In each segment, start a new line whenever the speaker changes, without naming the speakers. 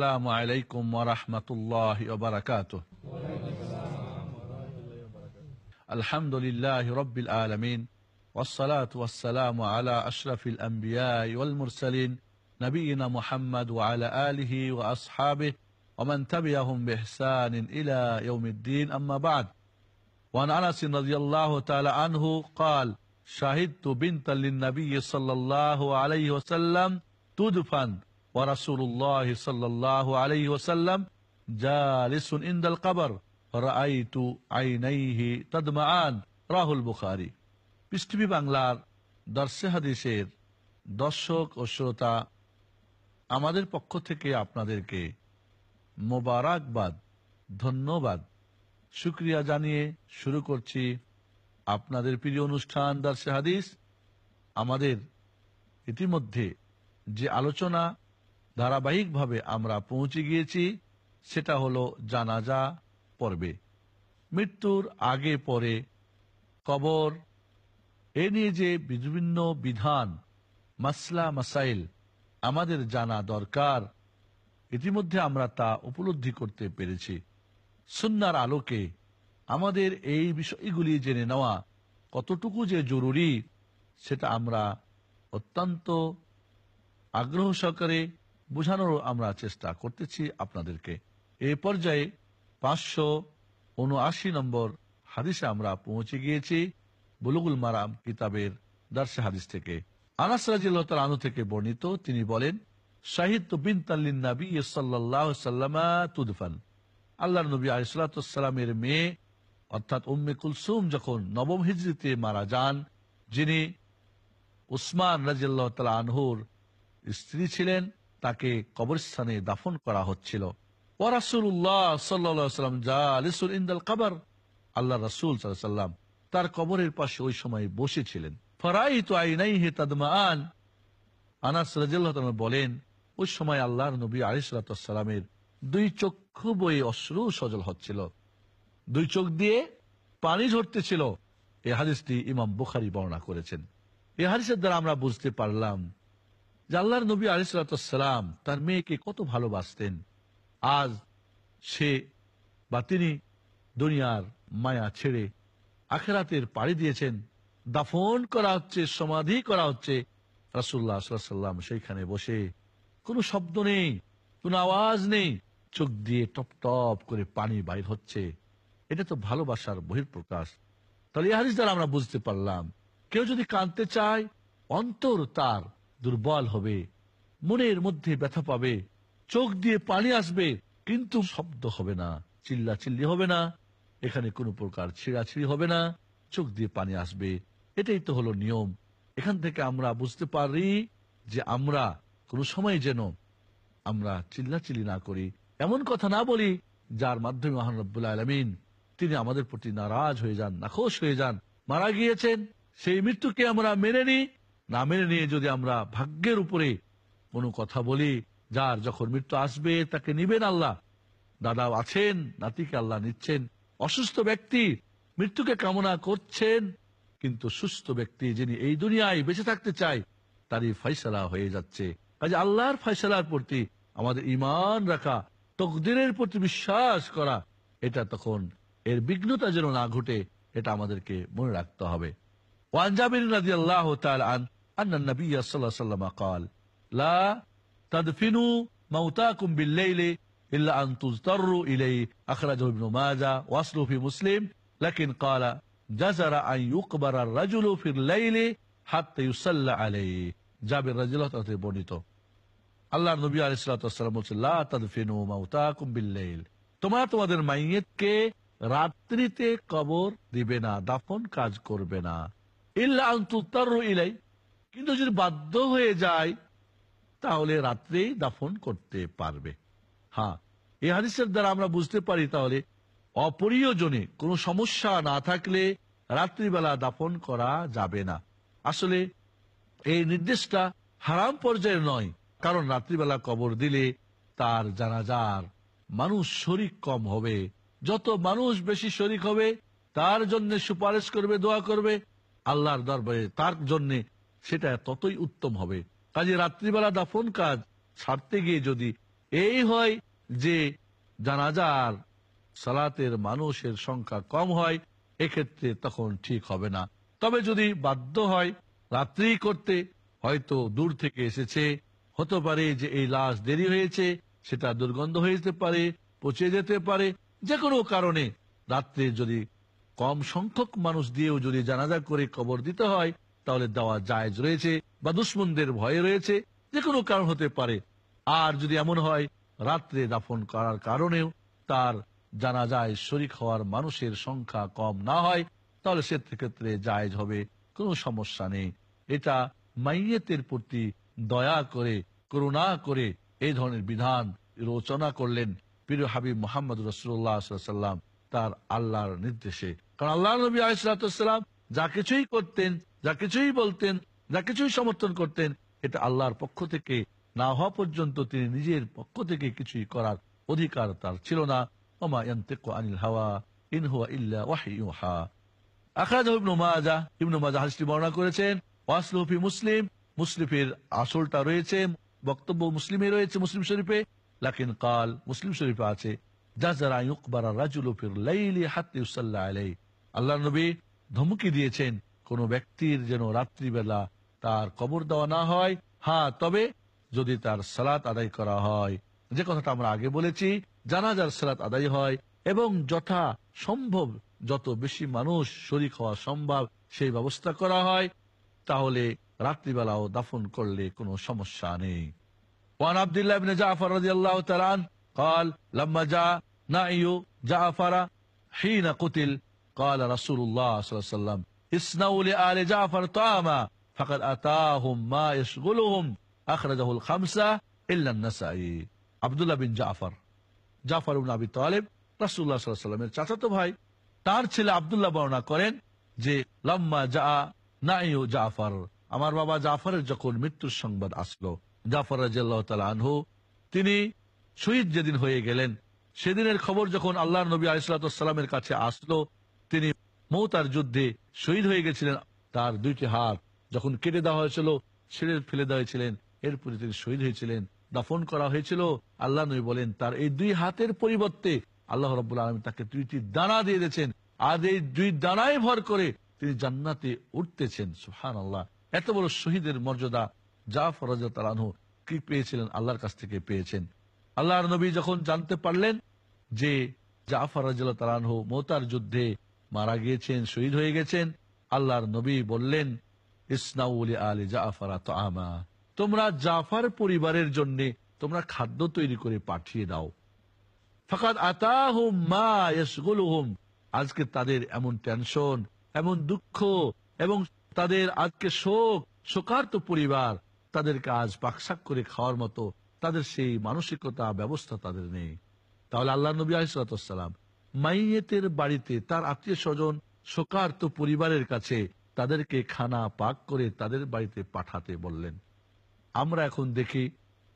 السلام عليكم ورحمة الله وبركاته. الحمد لله رب العالمين والصلاة والسلام على أشرف الأنبياء والمرسلين نبينا محمد وعلى آله وأصحابه ومن تبعهم بإحسان إلى يوم الدين أما بعد. وعن أنس رضي الله تعالى عنه قال شهدت بنتا للنبي صلى الله عليه وسلم تدفن ورسول الله صلى الله عليه وسلم جالس عند القبر رأيت عينيه تدمعان রাহুল বুখারি পৃষ্টিভি বাংলার দর্শে হাদিসের দর্শক ও শ্রোতা আমাদের পক্ষ থেকে আপনাদেরকে মোবারকবাদ ধন্যবাদ শুক্রিয়া জানিয়ে শুরু করছি আপনাদের প্রিয় অনুষ্ঠান দার্সে হাদিস আমাদের ইতিমধ্যে যে আলোচনা ধারাবাহিকভাবে আমরা পৌঁছে গিয়েছি, সেটা হলো জানাজা পর্বে। মৃত্যুর আগে পরে কবর, এ নিয়ে যে বিভিন্ন বিধান, মাসলা, মাসাইল আমাদের জানা দরকার, ইতিমধ্যে আমরা তা উপলব্ধি করতে পেরেছি। সুন্নার আলোকে আমাদের এই বিষয়গুলি জেনে নেওয়া কতটুকু যে জরুরি, সেটা আমরা অত্যন্ত আগ্রহ সহকারে বোঝানোর আমরা চেষ্টা করতেছি আপনাদেরকে। এ পর্যায়ে পাঁচশো উনআশি নম্বর হাদিসে আমরা পৌঁছে গিয়েছি, বুলুগুল মারাম কিতাবের দার্সে হাদিস থেকে। আনাস রাজিল্লাহ আনু থেকে বর্ণিত, তিনি বলেন বিন তাল্লিন তুদফান। আল্লাহ নবী মেয়ে, অর্থাৎ উম্মে কুলসুম যখন নবম মারা যান, যিনি উসমান স্ত্রী ছিলেন তাকে কবরস্থানে দাফন করা হচ্ছিল। আল্লাহ সাল্লাম তার কবরের পাশে ওই সময় বসেছিলেন। বলেন, ওই সময় আল্লাহর নবী আলিসালামের দুই চক্ষু বয়ে অশ্রু সজল হচ্ছিল। দুই চোখ দিয়ে পানি ঝরতেছিল। এ হাদিসটি ইমাম বুখারি বর্ণনা করেছেন। এ হাদিসের দ্বারা আমরা বুঝতে পারলাম যে আল্লাহর নবী আলিসাল্লাম তার মেয়েকে কত ভালোবাসতেন। আজ সে বা তিনি দুনিয়ার মায়া ছেড়ে আখেরাতের পাড়ি দিয়েছেন। দাফন করা হচ্ছে, সমাধি করা হচ্ছে। রাসুল্লাহ সাল্লাম সেইখানে বসে কোনো শব্দ নেই, কোনো আওয়াজ নেই। চোখ দিয়ে টপ টপ করে পানি বাইর হচ্ছে। এটা তো ভালোবাসার বহির্প্রকাশ তাহলে এই হাদিস দ্বারা আমরা বুঝতে পারলাম, কেউ যদি কাঁদতে চায়, অন্তর তার দুর্বল হবে। মনের মধ্যে ব্যথা পাবে। চোখ দিয়ে পানি আসবে। কিন্তু শব্দ হবে না চিল্লা চিল্লি হবে না। এখানে কোনো প্রকার ছিঁড়াছিড়ি হবে না। চোখ দিয়ে পানি আসবে। এটাই তো হলো নিয়ম। এখান থেকে আমরা বুঝতে পারি যে আমরা কোনো সময় যেন আমরা চিল্লাচিল্লি না করি। এমন কথা না বলি যার মাধ্যমে মহানবুল্লাহ আলমিন তিনি আমাদের প্রতি নারাজ হয়ে যান, নাখোশ হয়ে যান, মারা গিয়েছেন। সেই মৃত্যুকে আমরা মেনে নিই। না মেনে নিয়ে যদি আমরা ভাগ্যের উপরে কোনো কথা বলি, যার যখন মৃত্যু আসবে, তাকে নিবেন আল্লাহ। দাদাও আছেন, নাতিকে আল্লাহ নিচ্ছেন। অসুস্থ ব্যক্তি মৃত্যুকে কামনা করছেন, কিন্তু সুস্থ ব্যক্তি যিনি এই দুনিয়ায় বেঁচে থাকতে চায়, তারই ফয়সলা হয়ে যাচ্ছে। কাজে আল্লাহর ফয়সলার প্রতি আমাদের ইমান রাখা, তকদিরের প্রতি বিশ্বাস করা, এটা তখন এর বিঘ্নতা যেন না ঘটে, এটা আমাদেরকে মনে রাখতে হবে। ওয়ান রাজি আল্লাহ তাল আন أن النبي صلى الله عليه وسلم قال لا تدفنوا موتاكم بالليل إلا أن تضطروا إليه أخرجه ابن ماجه واصله في مسلم لكن قال جزر أن يقبر الرجل في الليل حتى يصلى عليه জাবির রাজিল্লাহ তাতে বর্ণিত আল্লাহ নবী আলাইসালাম বলছে লা তাদফিনু মাউতাকুম বিল্লাইল তোমরা তোমাদের মাইয়েতকে রাত্রিতে কবর দিবে না দাফন কাজ করবে না ইল্লা আন্তুত্তর ইলাই কিন্তু যদি বাধ্য হয়ে যায়, তাহলে রাত্রেই দাফন করতে পারবে। হ্যাঁ এই হাদিসের দ্বারা আমরা বুঝতে পারি তাহলে অপরিয়জনে কোনো সমস্যা না থাকলে রাত্রিবেলা দাফন করা যাবে না। আসলে এই নির্দেশটা হারাম পর্যায়ের নয়, কারণ রাত্রিবেলা কবর দিলে তার জানাজার মানুষ শরিক কম হবে। যত মানুষ বেশি শরিক হবে, তার জন্য সুপারিশ করবে, দোয়া করবে, আল্লাহর দরবারে তার জন্য সেটা ততই উত্তম হবে। কাজে রাত্রিবেলা দাফন কাজ ছাড়তে গিয়ে যদি এই হয় যে জানাজার সালাতের মানুষের সংখ্যা কম হয়, এক্ষেত্রে তখন ঠিক হবে না। তবে যদি বাধ্য হয় রাত্রি করতে, হয়তো দূর থেকে এসেছে। হতে পারে যে এই লাশ দেরি হয়েছে, সেটা দুর্গন্ধ হয়ে যেতে পারে, পচে যেতে পারে। যে কোনো কারণে রাত্রে যদি কম সংখ্যক মানুষ দিয়েও যদি জানাজা করে কবর দিতে হয় তাহলে দেওয়া জায়েজ রয়েছে বা দুশ্মনদের ভয়ে রয়েছে যে কোনো কারণ হতে পারে। আর যদি এমন হয়, রাত্রে দাফন করার কারণেও তার জানাজায় শরিক হওয়ার মানুষের সংখ্যা কম না হয়, তাহলে সে ক্ষেত্রে জায়েজ হবে, কোনো সমস্যা নেই। এটা মাইয়েতের প্রতি দয়া করে, করুণা করে এই ধরনের বিধান রচনা করলেন পীর হাবিব মোহাম্মদ রসুল্লাহ সাল্লাম তার আল্লাহর নির্দেশে। কারণ আল্লাহ নবী আলাইসালাম যা কিছুই করতেন যা কিছুই বলতেন, যা কিছুই সমর্থন করতেন, এটা আল্লাহর পক্ষ থেকে না হওয়া পর্যন্ত তিনি নিজের পক্ষ থেকে কিছুই করার অধিকার তার ছিল না। ওমা আনিল হাওয়া আসলটা বক্তব্য মুসলিমে রয়েছে মুসলিম শরীফে, লাকিন কাল মুসলিম শরীফে আছে ইউসাল্লা আলাই আল্লাহ নবী ধমকি দিয়েছেন কোন ব্যক্তির যেন রাত্রিবেলা তার কবর দেওয়া না হয় হ্যাঁ তবে যদি তার সালাত আদায় করা হয় যে কথাটা আমরা আগে বলেছি জানাজার সালাত আদায় হয় এবং যথা সম্ভব যত বেশি মানুষ শরিক হওয়া সম্ভব সেই ব্যবস্থা করা হয় তাহলে রাত্রিবেলাও দাফন করলে কোনো সমস্যা নেই وعن عبد الله بن جعفر رضي الله تعالى عنه قال لما جاء نعي جعفر حين قتل قال رسول الله صلى الله عليه وسلم আমার বাবা জাফরের যখন মৃত্যুর সংবাদ আসলো, জাফর তালা আনহু, তিনি শহীদ যেদিন হয়ে গেলেন, সেদিনের খবর যখন আল্লাহ নবী আলিসাল্লামের কাছে আসলো, তিনি মৌতার যুদ্ধে শহীদ হয়ে গেছিলেন তার দুইটি হাত। যখন কেটে দেওয়া হয়েছিল, ছেড়ে ফেলে দেওয়া হয়েছিলেন। এরপরে তিনি শহীদ হয়েছিলেন। দাফন করা হয়েছিল। আল্লাহ নবী বলেন, তার এই দুই হাতের পরিবর্তে আল্লাহ রব্বুল আলম তাকে দুইটি দানা দিয়ে দিয়েছেন। আর এই দুই দানায় ভর করে তিনি জান্নাতে উঠতেছেন। সুহান আল্লাহ এত বড় শহীদের মর্যাদা জাফর রাজু কি পেয়েছিলেন? আল্লাহর কাছ থেকে পেয়েছেন। আল্লাহর নবী যখন জানতে পারলেন যে জাফর রাজু তালানহু মোতার যুদ্ধে মারা গিয়েছেন, শহীদ হয়ে গেছেন। আল্লাহর নবী বললেন ইসনাউলি আলী জাফরা তো আমা তোমরা জাফার পরিবারের জন্য তোমরা খাদ্য তৈরি করে পাঠিয়ে দাও। আজকে তাদের এমন টেনশন, এমন দুঃখ, এবং তাদের আজকে শোক, শোকার্ত পরিবার তাদের কাজ পাকশাক করে খাওয়ার মতো তাদের সেই মানসিকতা ব্যবস্থা তাদের নেই। তাহলে আল্লাহ নবী আলিসাল্লাম মাইয়েতের বাড়িতে তার আত্মীয় স্বজন শোকার্ত পরিবারের কাছে তাদেরকে খানা পাক করে তাদের বাড়িতে পাঠাতে বললেন। আমরা এখন দেখি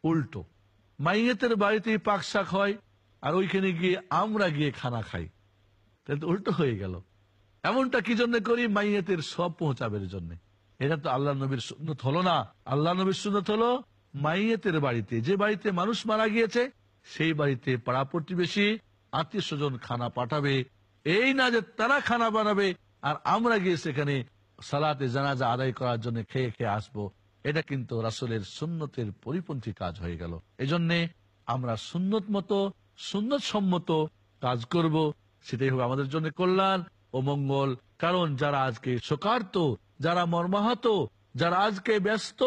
উল্টো। মাইয়েতের বাড়িতে পাক শাক হয় আর ওইখানে গিয়ে আমরা গিয়ে খানা খাই। তাহলে উল্টো হয়ে গেল। এমনটা কি জন্য করি? মাইয়েতের সব পৌঁছাবের জন্য। এটা তো আল্লাহ নবীর সুন্নত হলো না। আল্লাহ নবীর সুন্নত হলো মাইয়েতের বাড়িতে। যে বাড়িতে মানুষ মারা গিয়েছে, সেই বাড়িতে পাড়া প্রতিবেশী আত্মীয় স্বজন খানা পাঠাবে, এই না যে তারা খানা বানাবে, আর আমরা গিয়ে সেখানে সালাতে জানাজা আদায় করার জন্য খেয়ে খেয়ে আসব। এটা কিন্তু রাসুলের সুন্নতের পরিপন্থী কাজ হয়ে গেল। এজন্যে আমরা সুন্নত মতো, সুন্নত সম্মত কাজ করব। সেটাই হবে আমাদের জন্য কল্যাণ ও মঙ্গল। কারণ যারা আজকে শোকার্ত, যারা মর্মাহত, যারা আজকে ব্যস্ত,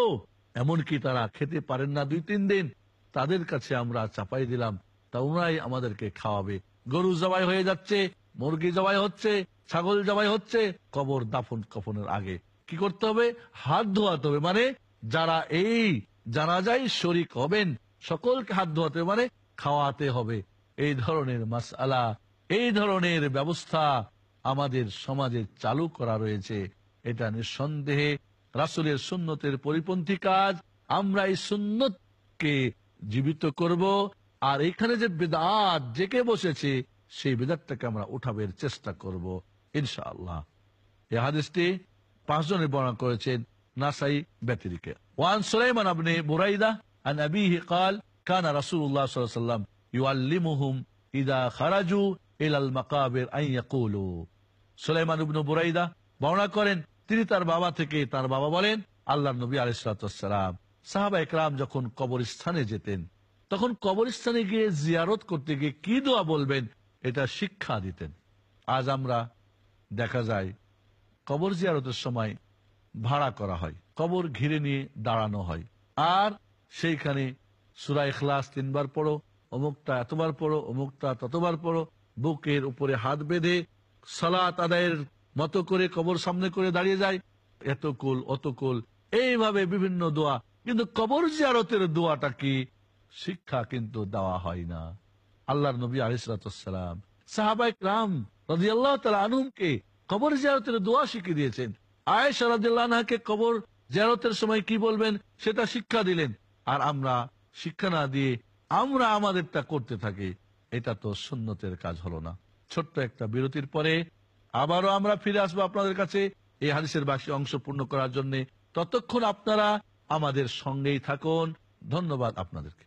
এমনকি তারা খেতে পারেন না দুই তিন দিন, তাদের কাছে আমরা চাপাই দিলাম তা আমাদেরকে খাওয়াবে। গরু জবাই হয়ে যাচ্ছে, মুরগি জবাই হচ্ছে, ছাগল জবাই হচ্ছে, কবর দাফন কফনের আগে। কি করতে হবে? হাত ধোয়াতে হবে। মানে যারা এই জানাজাই শরিক হবেন, সকলকে হাত ধোয়াতে মানে খাওয়াতে হবে। এই ধরনের মাসআলা, এই ধরনের ব্যবস্থা আমাদের সমাজে চালু করা রয়েছে। এটা নিঃসন্দেহে রাসুলের সুন্নতের পরিপন্থী কাজ। আমরা এই সুন্নতকে জীবিত করব। আর এখানে যে বেদাত জেকে বসেছে সেই বেদাতটাকে আমরা উঠাবের চেষ্টা করব ইনশাআল্লাহ এই হাদিসটি পাঁচজনের বর্ণনা করেছেন নাসাই ব্যতিরিকে ওয়ান সুলাইমান আবনে বুরাইদা আন আবিহি قال كان رسول الله صلى الله عليه وسلم يعلمهم اذا خرجوا الى المقابر ان يقولوا সুলাইমান ইবনে বুরাইদা বর্ণনা করেন তিনি তার বাবা থেকে তার বাবা বলেন আল্লাহ নবী আলাইসালাম সাহাবা একরাম যখন কবরস্থানে যেতেন তখন কবরস্থানে গিয়ে জিয়ারত করতে গিয়ে কি দোয়া বলবেন? এটা শিক্ষা দিতেন। আজ আমরা, দেখা যায়, কবর জিয়ারতের সময় ভাড়া করা হয়। কবর ঘিরে নিয়ে দাঁড়ানো হয়। আর সেইখানে সুরা ইখলাস তিনবার পড়ো অমুকটা এতবার পড়ো অমুকটা ততবার পড়ো, বুকের উপরে হাত বেঁধে সালাত আদায়ের মতো করে কবর সামনে করে দাঁড়িয়ে যায়। এত কুল অত কুল এইভাবে বিভিন্ন দোয়া। কিন্তু কবর জিয়ারতের দোয়াটা কি? শিক্ষা কিন্তু দেওয়া হয় না। আল্লাহর নবী আলিসালাম সাহাবাই রাম রাজি আল্লাহ তালা আনুমকে কবর জিয়ারতের দোয়া শিখিয়ে দিয়েছেন। আয়েশা রাজিল্লাহকে কবর জিয়ারতের সময় কি বলবেন? সেটা শিক্ষা দিলেন। আর আমরা শিক্ষা না দিয়ে আমরা আমাদেরটা করতে থাকি, এটা তো সুন্নতের কাজ হলো না। ছোট্ট একটা বিরতির পরে আবারও আমরা ফিরে আসব আপনাদের কাছে এই হাদিসের বাসী অংশ পূর্ণ করার জন্য। ততক্ষণ আপনারা আমাদের সঙ্গেই থাকুন। ধন্যবাদ আপনাদেরকে।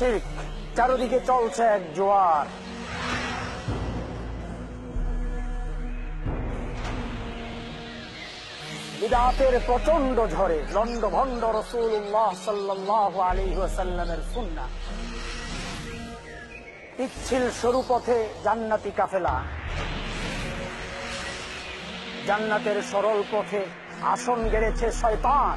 শির্ক চারদিকে চলছে এক জোয়ার। প্রচণ্ড ঝড়ে লন্ড ভন্ড রসুল্লাহ সাল্লাহ সুন্না পিচ্ছিল সরু পথে জান্নাতি কাফেলা। জান্নাতের সরল পথে আসন গেড়েছে শয়তান।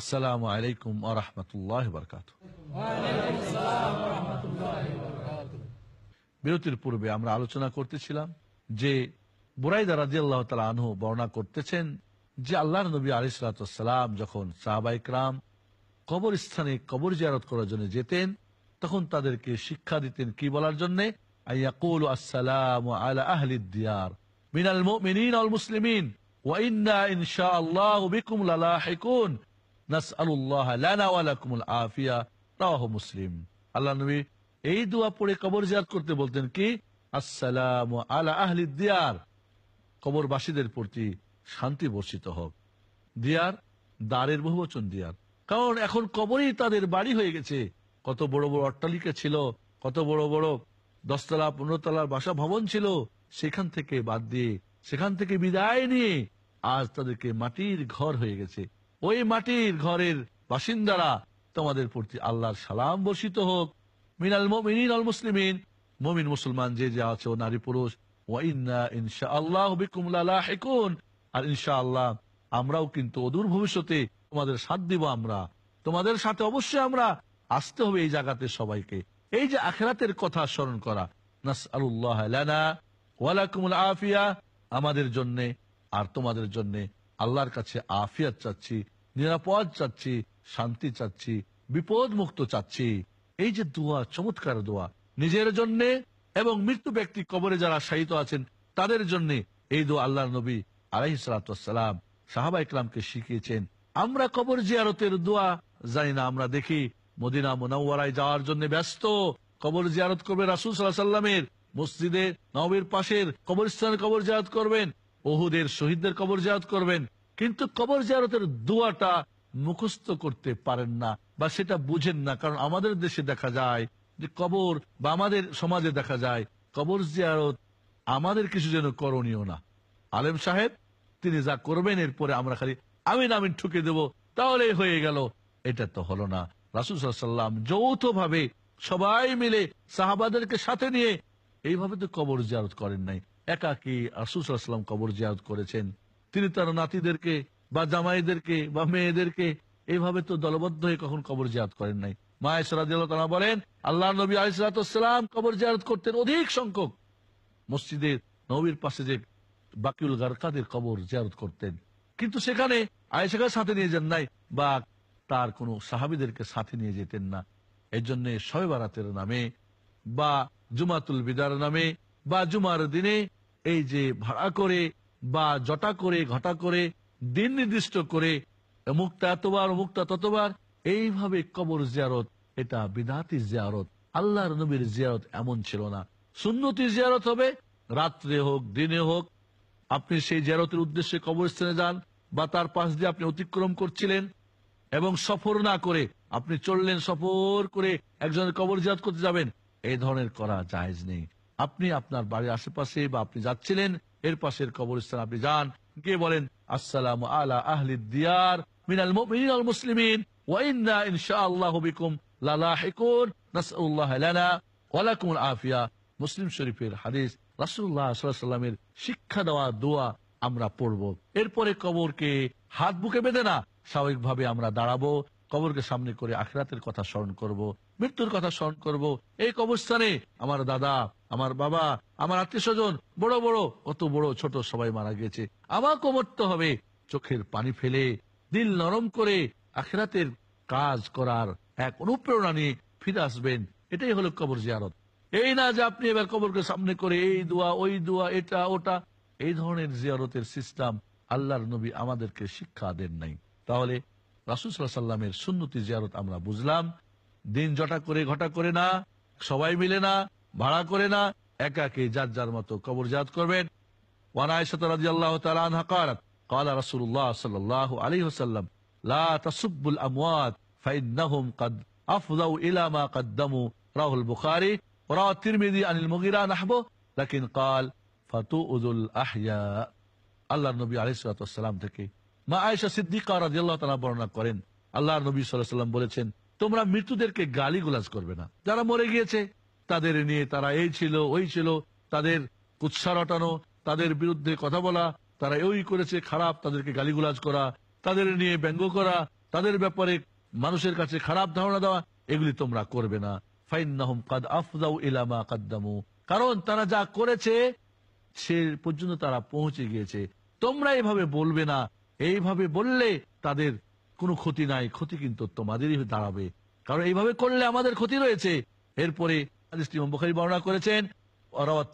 আসসালামু আলাইকুম আ বরকাত বিরতির পূর্বে আমরা আলোচনা করতেছিলাম যে বুরাইদা রাজি আল্লাহ তালা আনহু বর্ণনা করতেছেন যে আল্লাহ নবী আলিসালাম যখন সাহাবাইকরাম কবরস্থানে কবর জিয়ারত করার জন্য যেতেন, তখন তাদেরকে শিক্ষা দিতেন কি বলার জন্য? আইয়াকুল আসসালাম আলা মুসলিম। আল্লাহ নবী এই দোয়া পড়ে কবর জিয়ারত করতে বলতেন কি? আসসালামু আহলি দিয়ার। কবরবাসীদের প্রতি শান্তি বর্ষিত হোক। দিয়ার দ্বারের বহুবচন দিয়ার। কারণ এখন কবরই তাদের বাড়ি হয়ে গেছে। কত বড় বড় অট্টালিকা ছিল, কত বড় বড় দশতলা পনেরো তলার বাসা ভবন ছিল, সেখান থেকে বাদ দিয়ে, সেখান থেকে বিদায় নিয়ে আজ তাদেরকে মাটির ঘর হয়ে গেছে। ওই মাটির ঘরের বাসিন্দারা তোমাদের প্রতি আল্লাহর সালাম বর্ষিত হোক। মিনাল মিনিন আল মুসলিমিন। মমিন মুসলমান যে যা আছে ও নারী পুরুষ। আর ইনশা আল্লাহ আমরাও কিন্তু অদূর ভবিষ্যতে তোমাদের সাথ দিব আমরা। তোমাদের সাথে অবশ্যই আমরা আসতে হবে এই জায়গাতে সবাইকে। এই যে আখেরাতের কথা স্মরণ করা। আফিয়া। আমাদের জন্য আর তোমাদের জন্য আল্লাহর কাছে আফিয়াত চাচ্ছি। নিরাপদ চাচ্ছি, শান্তি চাচ্ছি বিপদ মুক্ত চাচ্ছি। এই যে দোয়া, চমৎকার দোয়া। নিজের জন্য এবং মৃত্যু ব্যক্তি কবরে যারা শায়িত আছেন, তাদের জন্য এই দোয়া আল্লাহ নবী আলাহি সালাম সাহাবা ইকলামকে শিখিয়েছেন। আমরা কবর জিয়ারতের দোয়া জানি না, আমরা দেখি মদিনা মোনাওয়ারায় যাওয়ার জন্য ব্যস্ত। কবর জিয়ারত করবে রাসুল সাল্লাহ সাল্লামের মসজিদে, নবের পাশের কবরস্থানের কবর জিয়ারত করবেন, ওহুদের শহীদদের কবর জিয়ারত করবেন কিন্তু কবর জিয়ারতের দোয়াটা মুখস্থ করতে পারেন না বা সেটা বুঝেন না, কারণ আমাদের দেশে দেখা যায় যে কবর বা আমাদের সমাজে দেখা যায় কবর জিয়ারত আমাদের কিছু যেন করণীয় না। আলেম সাহেব, তিনি যা করবেন, এরপরে আমরা খালি আমিন আমিন ঠুকে দেব, তাহলে হয়ে গেল। এটা তো হলো না। রাসুল সাল্লাম যৌথ ভাবে সবাই মিলে সাহাবাদেরকে সাথে নিয়ে এইভাবে তো কবর জিয়ারত করেন নাই। একাকি রাসুল সাল্লাম কবর জিয়ারত করেছেন। তিনি তার নাতিদেরকে বা জামাইদেরকে বা মেয়েদেরকে এইভাবে তো দলবদ্ধ হয়ে কখন কবর জিয়ারত করেন নাই। মায়ের তারা বলেন আল্লাহ নবী আলিসাল্লাম কবর জিয়ারত করতেন অধিক সংখ্যক। মসজিদের নবীর পাশে যে বাকিউল গারকাদের কবর জিয়ারত করতেন। কিন্তু সেখানে আয়েশাকে সাথে নিয়ে যান নাই বা তার কোনো সাহাবিদেরকে সাথে নিয়ে যেতেন না। এই জন্য বারাতের নামে বা জুমাতুল বিদার নামে বা জুমার দিনে এই যে ভাড়া করে বা জটা করে, ঘটা করে, দিন নির্দিষ্ট করে, মুক্তা এতবার, মুক্তা ততবার, এইভাবে কবর জিয়ারত, এটা বিদাতি জিয়ারত, আল্লাহর নবীর জিয়ারত এমন ছিল না। সুন্নতি জিয়ারত হবে, রাত্রে হোক, দিনে হোক, আপনি সেই জিয়ারতের উদ্দেশ্যে কবরস্থানে যান বা তার পাশ দিয়ে আপনি অতিক্রম করছিলেন এবং সফর না করে আপনি চললেন সফর করে একজনের কবর জিয়ারত করতে যাবেন এই ধরনের করা জায়েজ নেই। আপনি আপনার বাড়ির আশেপাশে বা আপনি যাচ্ছিলেন এর পাশের কবরস্থান আপনি যান, গিয়ে বলেন, আসসালাম আলা আহলি দিয়ার, মিনাল মুমিনিন মুসলিমিন, ওয়া ইন্না ইনশাআল্লাহু বিকুম লালাহিকুন, নাসআলুল্লাহ লানা ওয়া লাকুমুল আফিয়া। মুসলিম শরীফের হাদিস, রাসূলুল্লাহ সাল্লাল্লাহু আলাইহি সাল্লামের শিক্ষা দেওয়া দোয়া আমরা পড়ব। এরপরে কবরকে হাত বুকে বেঁধে না, স্বাভাবিকভাবে আমরা দাঁড়াবো। কবরকে সামনে করে আখরাতের কথা স্মরণ করব, মৃত্যুর কথা স্মরণ করব। এই কবরস্থানে আমার দাদা, আমার বাবা, আমার আত্মীয় স্বজন বড় বড় কত বড়, ছোট সবাই মারা গিয়েছে। আমাকে মরতে হবে। চোখের পানি ফেলে, দিল নরম করে আখেরাতের কাজ করার এক অনুপ্রেরণা নিয়ে ফিরে আসবেন। এটাই হলো কবর জিয়ারত। এই না যে আপনি এবার কবরকে সামনে করে এই দোয়া, ওই দোয়া, এটা, ওটা, এই ধরনের জিয়ারতের সিস্টেম আল্লাহর নবী আমাদেরকে শিক্ষা দেন নাই। তাহলে রাসুল সাল্লামের সুন্নতি জিয়ারত আমরা বুঝলাম দিন জটা করে ঘটা করে না সবাই মিলে না ভাড়া করে না একাকে যার যার মতো কবর জাত করবেন ওয়ান আয়েশা রাদিয়াল্লাহু তাআলা আনহা قالت قال رسول الله صلى الله عليه وسلم لا تسبوا الاموات فانهم قد افضوا الى ما قدموا رواه البخاري وروى الترمذي عن المغيرة نحبه لكن قال فتؤذوا الاحياء আল্লাহর নবী আলাইহিস সালাম থেকে মা আয়েশা সিদ্দিকা রাদিয়াল্লাহু তাআলা বর্ণনা করেন, আল্লাহর নবী সাল্লাম বলেছেন, তোমরা মৃত্যুদেরকে গালিগুলাজ করবে না। যারা মরে গিয়েছে, তাদের নিয়ে তারা এই ছিল, ওই ছিল, তাদের কুৎসা রটানো, তাদের বিরুদ্ধে কথা বলা, তারা ওই করেছে, খারাপ, তাদেরকে গালিগুলাজ করা, তাদের নিয়ে ব্যঙ্গ করা, তাদের ব্যাপারে মানুষের কাছে খারাপ ধারণা দেওয়া, এগুলি তোমরা করবে না। ফাইন্নাহুম কাদ আফদাউ ইলামা কাদ্দামু। কারণ তারা যা করেছে, সে পর্যন্ত তারা পৌঁছে গিয়েছে। তোমরা এভাবে বলবে না এইভাবে বললে তাদের কোনো ক্ষতি নাই, ক্ষতি কিন্তু তোমাদেরই দাঁড়াবে। কারণ এইভাবে করলে আমাদের ক্ষতি রয়েছে। এরপরে ইমাম বর্ণনা করেছেন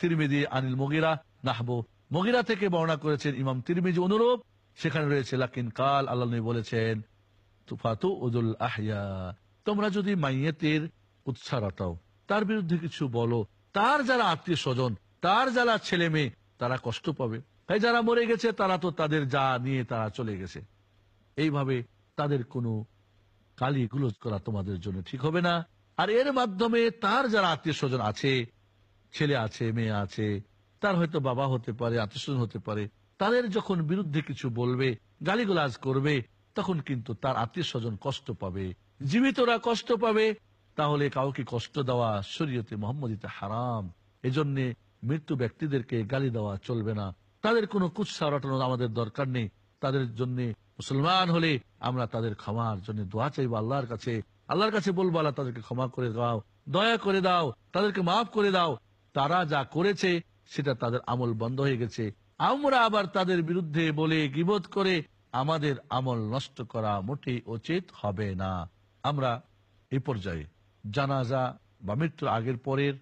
তিরমিজি আনিল মগিরা, নাহবো মগিরা থেকে বর্ণনা করেছেন ইমাম তিরমিজি অনুরূপ। সেখানে রয়েছে, লাকিন কাল আল্লাহ বলেছেন, তুফাতু উদুল আহিয়া, তোমরা যদি মাইয়েতের উৎসাহ রটাও তার বিরুদ্ধে কিছু বলো, তার যারা আত্মীয় স্বজন, তার যারা ছেলে মেয়ে, তারা কষ্ট পাবে। তাই যারা মরে গেছে, তারা তো তাদের যা নিয়ে তারা চলে গেছে। এইভাবে তাদের কোনো কালি গুলোজ করা তোমাদের জন্য ঠিক হবে না। আর এর মাধ্যমে তার যারা আত্মীয় স্বজন আছে, ছেলে আছে, মেয়ে আছে, তার হয়তো বাবা হতে পারে আত্মীয় স্বজন হতে পারে, তাদের যখন বিরুদ্ধে কিছু বলবে, গালিগুলাজ করবে, তখন কিন্তু তার আত্মীয় স্বজন কষ্ট পাবে। জীবিতরা কষ্ট পাবে। তাহলে কাউকে কষ্ট দেওয়া শরীয়তে মোহাম্মদিতে হারাম। এজন্যে মৃত্যু ব্যক্তিদেরকে গালি দেওয়া চলবে না। তাদের কোনো কুৎসা রটানোর আমাদের দরকার নেই। তাদের জন্য মুসলমান হলে আমরা তাদের ক্ষমার জন্য দোয়া চাইব আল্লাহর কাছে। আল্লাহর কাছে বলব, আল্লাহ তাদেরকে ক্ষমা করে দাও, দয়া করে দাও, তাদেরকে মাফ করে দাও। তারা যা করেছে, সেটা তাদের আমল বন্ধ হয়ে গেছে। আমরা আবার তাদের বিরুদ্ধে বলে গিবোধ করে আমাদের আমল নষ্ট করা মোটেই উচিত হবে না। আমরা এই পর্যায়ে জানাজা বা মৃত্যুর আগের পরের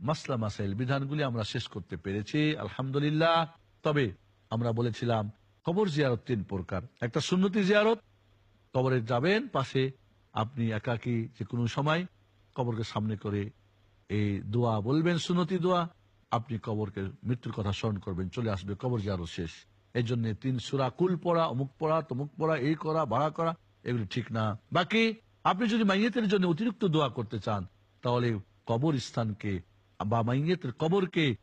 মাসলা, মাসাইল বিধানগুলি আমরা শেষ করতে পেরেছি। আলহামদুলিল্লাহ। তবে আমরা বলেছিলাম, কবর জিয়ারত তিন প্রকার। একটা সুন্নতি জিয়ারত, কবরে যাবেন, পাশে আপনি একাকি যে কোনো সময় কবরকে সামনে করে এই দোয়া বলবেন সুনতি দোয়া। আপনি কবরকে মৃত্যুর কথা স্মরণ করবেন, চলে আসবে, কবর জিয়ারত শেষ। এই জন্য তিন সুরা, কুল পড়া, অমুক পড়া, তমুক পড়া, এই করা ভাড়া করা, এগুলি ঠিক না। বাকি, আপনি যদি মাইয়েতের জন্য অতিরিক্ত দোয়া করতে চান, তাহলে কবর স্থানকে বা মাইয়েতের কবরকে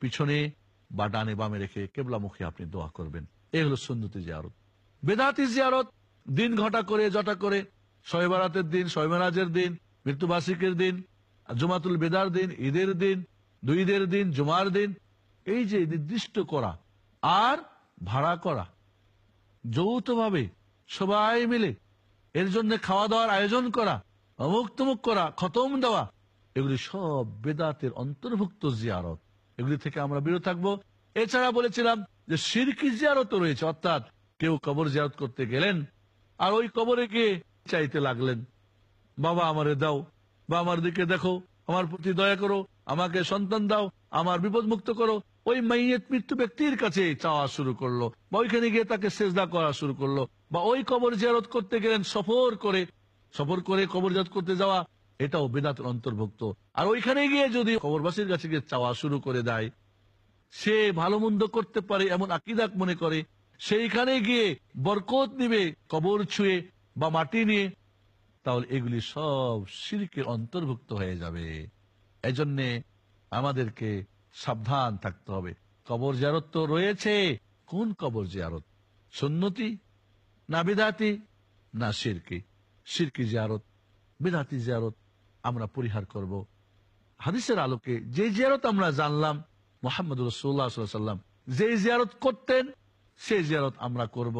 পিছনে বা ডানে বামে রেখে কেবলামুখী আপনি দোয়া করবেন। এই হলো সুন্নতি জিয়ারত। বেদাতি জিয়ারত, দিন ঘটা করে, জটা করে শহেবারাতের দিন শয়ে দিন, মৃত্যুবার্ষিকের দিন জুমাতুল বেদার দিন, ঈদের দিন, দুই ঈদের দিন, জুমার দিন, এই যে নির্দিষ্ট করা আর ভাড়া করা, যৌথভাবে সবাই মিলে এর জন্য খাওয়া দাওয়ার আয়োজন করা অমুক তমুক করা, খতম দেওয়া, এগুলি সব বেদাতের অন্তর্ভুক্ত জিয়ারত। এগুলি থেকে আমরা বিরত থাকব। এছাড়া বলেছিলাম যে সিরকি জিয়ারত রয়েছে, অর্থাৎ কেউ কবর জিয়ারত করতে গেলেন আর ওই কবরে গিয়ে চাইতে লাগলেন। বাবা আমারে দাও বা আমার দিকে দেখো, আমার প্রতি দয়া করো, আমাকে সন্তান দাও, আমার বিপদ মুক্ত করো। ওই মাইয়ের মৃত্যু ব্যক্তির কাছে চাওয়া শুরু করল বা ওইখানে গিয়ে তাকে সেজদা করা শুরু করল বা ওই কবর জিয়ারত করতে গেলেন সফর করে। সফর করে কবর জিয়ারত করতে যাওয়া এটাও বেদাতের অন্তর্ভুক্ত। আর ওইখানে গিয়ে যদি কবরবাসীর কাছে গিয়ে চাওয়া শুরু করে দেয়, সে ভালো মন্দ করতে পারে এমন আকিদাক মনে করে, সেইখানে গিয়ে বরকত নিবে, কবর ছুঁয়ে বা মাটি নিয়ে, তাহলে এগুলি সব সিরকের অন্তর্ভুক্ত হয়ে যাবে। এজন্যে আমাদেরকে সাবধান থাকতে হবে। কবর জিয়ারত তো রয়েছে। কোন কবর জিয়ারত? সুন্নতি না বিদাতি? না সিরকি সিরকি জিয়ারত, বিদাতি জিয়ারত আমরা পরিহার করব। হাদিসের আলোকে যে জিয়ারত আমরা জানলাম, মোহাম্মদ রসুল্লাহ সাল্লাম যে জিয়ারত করতেন সেই জিয়ারত আমরা করব।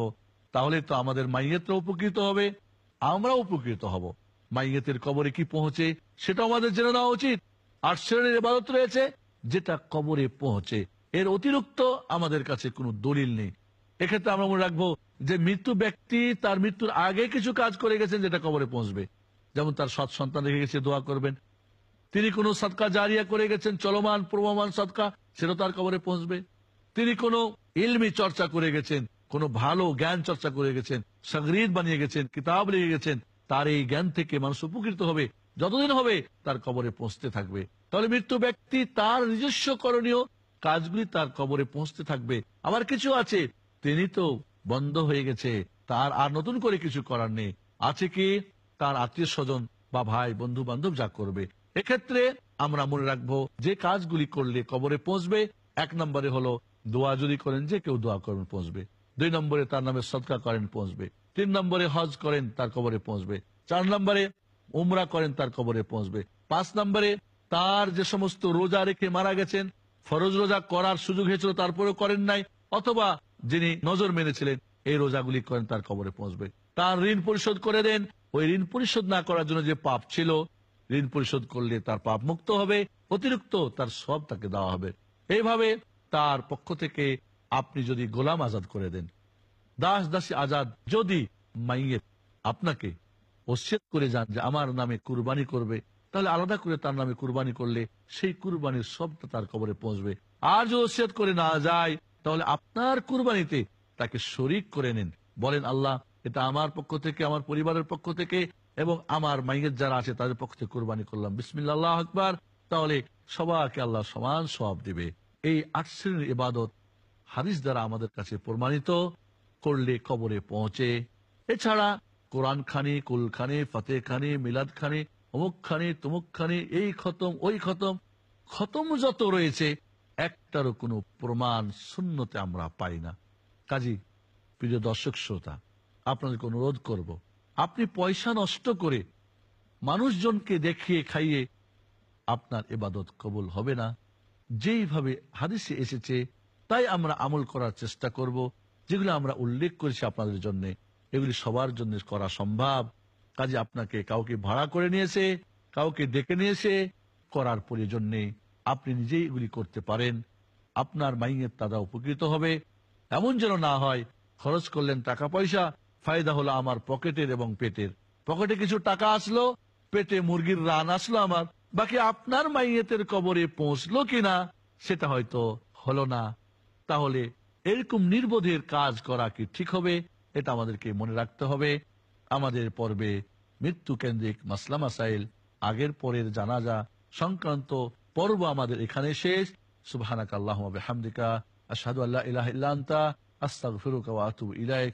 তাহলে তো আমাদের মাইয়েতরা উপকৃত হবে আমরা উপকৃত হব। মাইয়েতের কবরে কি পৌঁছে সেটা আমাদের জেনে নেওয়া উচিত। আর শ্রেণির ইবাদত রয়েছে, যেটা কবরে পৌঁছে। এর অতিরিক্ত আমাদের কাছে কোনো দলিল নেই। এক্ষেত্রে আমরা মনে রাখব যে মৃত্যু ব্যক্তি তার মৃত্যুর আগে কিছু কাজ করে গেছেন, যেটা কবরে পৌঁছবে। যেমন তার সৎ সন্তান রেখে গেছে, দোয়া করবেন। তিনি কোনো সৎকা জারিয়া করে গেছেন, চলমান, প্রবমান সৎকা, সেটা তার কবরে পৌঁছবে। তিনি কোনো ইলমি চর্চা করে গেছেন, কোনো ভালো জ্ঞান চর্চা করে গেছেন সংগীত বানিয়ে গেছেন, কিতাব লিখে গেছেন, তার এই জ্ঞান থেকে মানুষ উপকৃত হবে। যতদিন হবে, তার কবরে পৌঁছতে থাকবে। তাহলে মৃত্যু ব্যক্তি তার নিজস্ব করণীয় কাজগুলি তার কবরে পৌঁছতে থাকবে। আবার কিছু আছে, তিনি তো বন্ধ হয়ে গেছে, তার আর নতুন করে কিছু করার নেই। আছে কি? তার আত্মীয় স্বজন বা ভাই বন্ধু বান্ধব যা করবে। এক্ষেত্রে আমরা মনে রাখব, যে কাজগুলি করলে কবরে পৌঁছবে, এক নম্বরে হলো দোয়া যদি করেন যে কেউ দোয়া করবেন পৌঁছবে। দুই নম্বরে তার নামে সৎকা করেন পৌঁছবে। তিন নম্বরে হজ করেন তার কবরে পৌঁছবে। চার নম্বরে উমরা করেন তার কবরে পৌঁছবে। পাঁচ নম্বরে তার যে সমস্ত রোজা রেখে মারা গেছেন, ফরজ রোজা করার সুযোগ হয়েছিল তারপরে করেন নাই, অথবা যিনি নজর মেনেছিলেন, এই রোজাগুলি করেন তার কবরে পৌঁছবে। তার ঋণ পরিশোধ করে দেন ওই ঋণ পরিশোধ না করার জন্য যে পাপ ছিল, ঋণ পরিশোধ করলে তার পাপ মুক্ত হবে, অতিরিক্ত তার সব তাকে দেওয়া হবে। এইভাবে তার পক্ষ থেকে আপনি যদি গোলাম আজাদ করে দেন, দাস দাসী আজাদ যদি মাইয়ের আপনাকে ওসিয়ত করে যান যে আমার নামে কুরবানি করবে, তাহলে আলাদা করে তার নামে কুরবানি করলে সেই কুরবানির সবটা তার কবরে পৌঁছবে। আর যদি ওসিয়ত করে না যায়, তাহলে আপনার কুরবানিতে তাকে শরিক করে নেন। বলেন আল্লাহ এটা আমার পক্ষ থেকে, আমার পরিবারের পক্ষ থেকে এবং আমার মাইয়ের যারা আছে তাদের পক্ষ থেকে কুরবানি করলাম। বিসমিল্লাহ আকবার। তাহলে সবাইকে আল্লাহ সমান সব দিবে। এই আট শ্রেণির ইবাদত হাদিস দ্বারা আমাদের কাছে প্রমাণিত। করলে কবরে পৌঁছে। এছাড়া কোরআন খানি, কুল খানি, ফতে খানি, মিলাদ খানি, অমুক খানি, তমুক খানি, এই খতম, ওই খতম খতম যত রয়েছে, একটারও কোনো প্রমাণ শূন্যতে আমরা পাই না। কাজী, প্রিয় দর্শক, শ্রোতা আপনাদেরকে অনুরোধ করব। আপনি পয়সা নষ্ট করে মানুষজনকে দেখিয়ে খাইয়ে আপনার এবাদত কবুল হবে না। যেইভাবে হাদিসে এসেছে, তাই আমরা আমল করার চেষ্টা করব। যেগুলো আমরা উল্লেখ করেছি আপনাদের জন্য, এগুলি সবার জন্য করা সম্ভব। কাজে আপনাকে কাউকে ভাড়া করে নিয়েছে, কাউকে ডেকে নিয়েছে, করার প্রয়োজন নেই। আপনি নিজেই এগুলি করতে পারেন। আপনার মাইয়ের তারা উপকৃত হবে। এমন যেন না হয়, খরচ করলেন টাকা পয়সা ফায়দা হলো আমার পকেটের এবং পেটের। পকেটে কিছু টাকা আসলো, পেটে মুরগির রান আসলো আমার। বাকি আপনার মাইয়েতের কবরে পৌঁছলো কিনা, সেটা হয়তো হলো না। তাহলে এরকম নির্বোধের কাজ করা কি ঠিক হবে? এটা আমাদেরকে মনে রাখতে হবে। আমাদের পর্বে মৃত্যু কেন্দ্রিক মাসলা মাসাইল, আগের পরের জানাজা সংক্রান্ত পর্ব আমাদের এখানে শেষ। সুবহানাক আল্লাহ হামদিকা আশহাদু আল্লাহ ইলাহা ইল্লা আনতা, আস্তাগফিরুকা ওয়া আতুবু ইলাইক।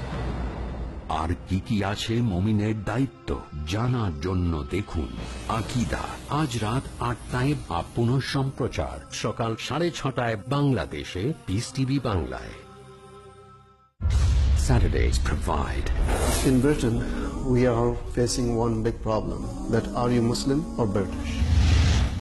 আর কি কি আছে মমিনের দায়িত্ব জানার জন্য দেখুন আকিদা আজ রাত আটটায় বা পুনঃ সম্প্রচার সকাল সাড়ে ছটায় বাংলাদেশে পিস টিভি বাংলায় Saturdays provide.
In Britain, we are facing one big problem that are you Muslim or British?